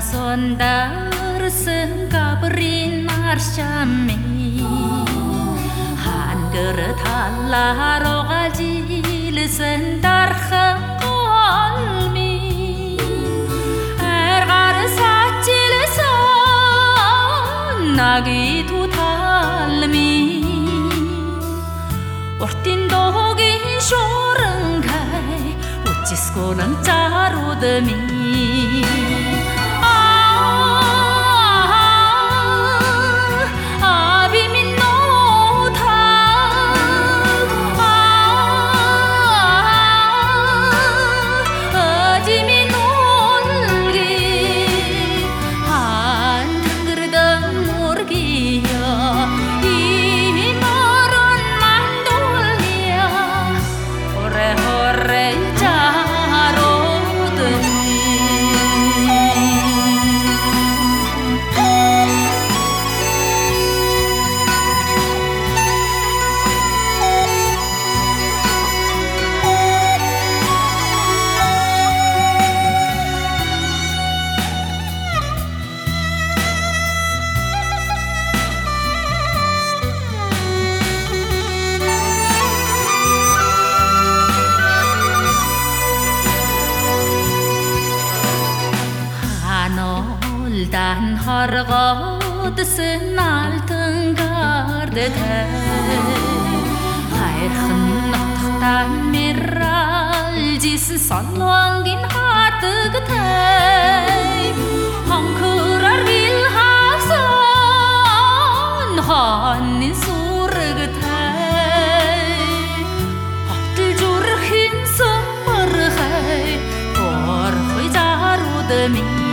сандарсан габрин маршами хангэр талаар угажилсэн дархан голми аргар сачилсан наги туталми уртин догийн шуурангай учисконан цаарудми дан хоргоод сэналтан гардтай хайрхан нотхтан мирал жисэн сонлонгийн хатагтай хонкурар гил хавсан хонны сүрэгтэй хотл зүрхэн сүмэрхэй борхой зарууд минь